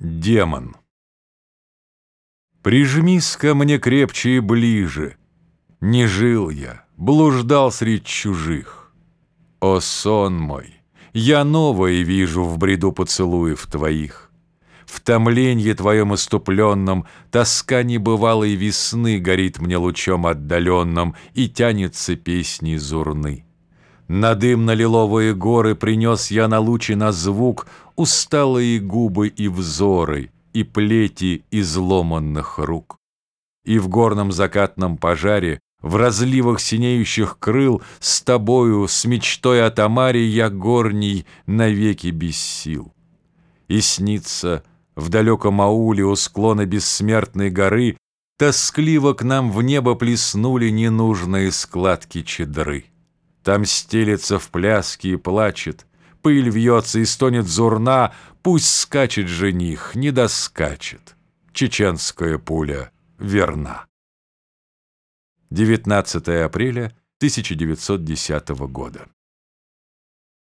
Демон Прижмись ко мне крепче и ближе. Не жил я, блуждал среди чужих. О, сон мой, я новое вижу в бреду поцелуев твоих. В томленье твоем иступленном Тоска небывалой весны Горит мне лучом отдаленным И тянется песни зурны. На дымно-лиловые горы Принес я на лучи на звук Усталые губы и взоры И плети изломанных рук. И в горном закатном пожаре В разливах синеющих крыл С тобою, с мечтой о Тамаре Я горний навеки без сил. И снится в далеком ауле у склона бессмертной горы Тоскливо к нам в небо плеснули ненужные складки чедры. Там стелется в пляске и плачет, Пыль вьется и стонет зурна, Пусть скачет жених, не доскачет. Чеченская пуля верна. 19 апреля 1910 года.